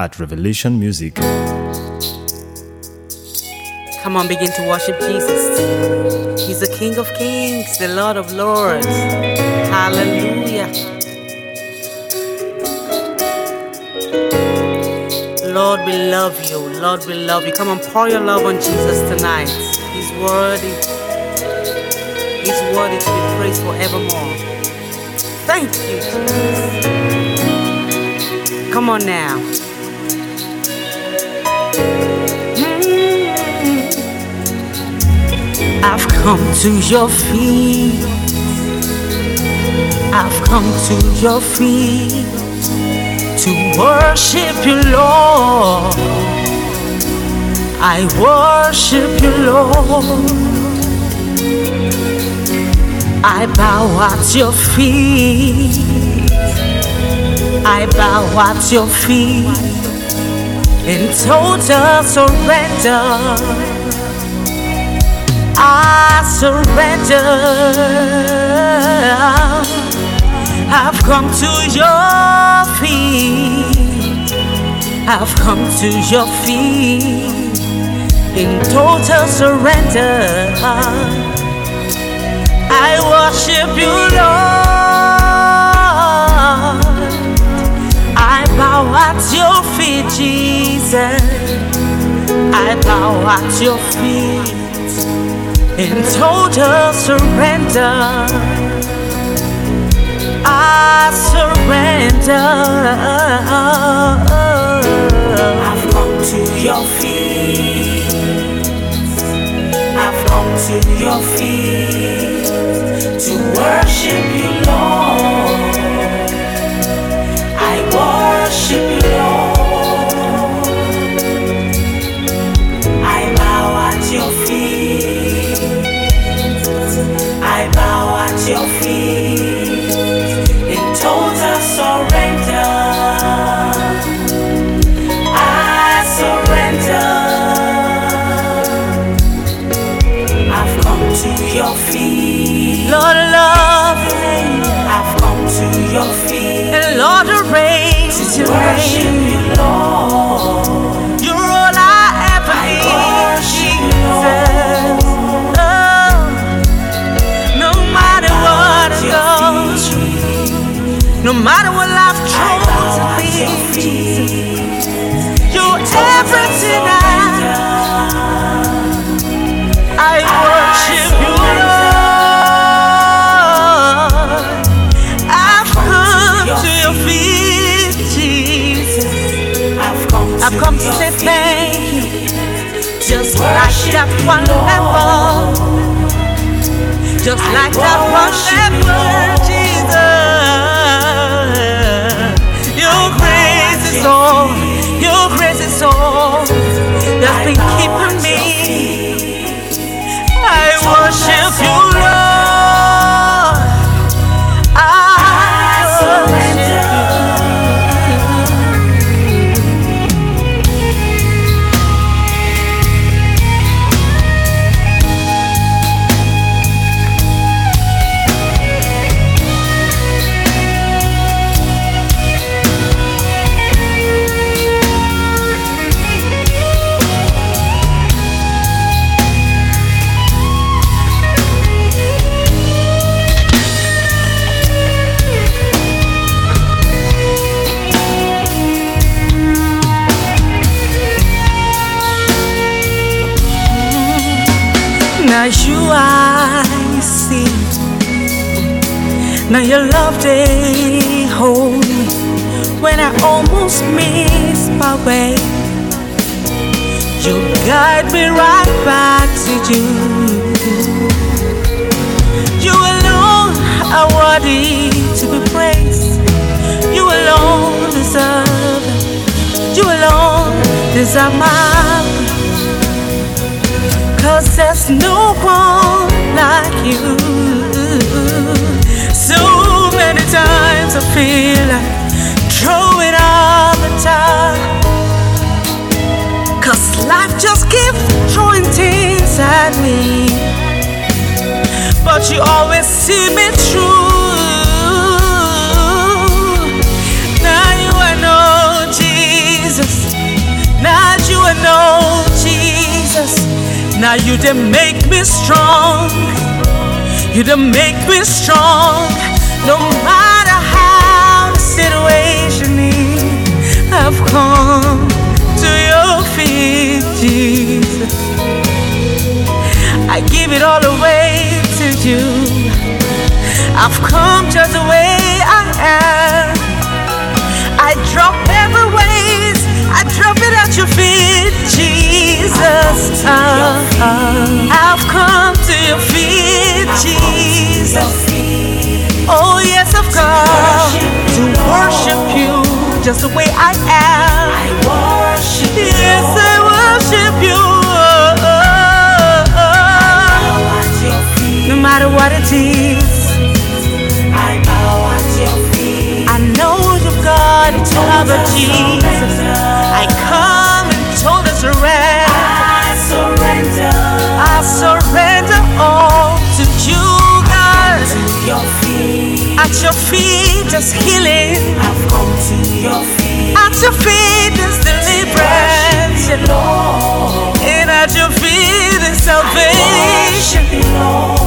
at Revelation Music. Come on, begin to worship Jesus. He's the King of Kings, the Lord of Lords. Hallelujah. Lord, we love you. Lord, we love you. Come on, pour your love on Jesus tonight. He's worthy. He's worthy to be praised forevermore. Thank you, Jesus. Come on now. Mm. I've come to your feet. I've come to your feet to worship you, Lord. I worship you, Lord. I bow at your feet. I bow at your feet in total surrender. I surrender. I've come to your feet. I've come to your feet in total surrender. I worship you, Lord. Bow at your feet, Jesus. I bow at your feet in total surrender. I surrender. I've come to your feet. I've come to your feet to worship you, your feet in total surrender. I surrender. I've come to your feet. Lord, love I've come to your feet. and Lord, reign to Worship you, Lord. Come to, say thank you. Just like that one leper. Just like that one leper, Now you I see. Now your love they hold me when I almost miss my way. You guide me right back to you. You alone are worthy to be praised. You alone deserve. You alone deserve my Cause there's no one like you. So many times I feel like throwing out the towel. Cause life just keeps throwing things at me. But you always see me through. Now you done make me strong. You done make me strong. No matter how the situation is, I've come to your feet, Jesus. I give it all away to you. I've come just the way I am. I drop every weight. I drop it at your feet, Jesus. Just the way I am. I worship you. Yes, I worship you. Bow at your feet. No matter what it is, I bow at your feet. I know you've got it covered, Jesus. I come in total surrender. I surrender I surrender all to you, God. to your feet. At your feet, just healing. I've come to your feet. At your feet is deliverance. And at your feet salvation.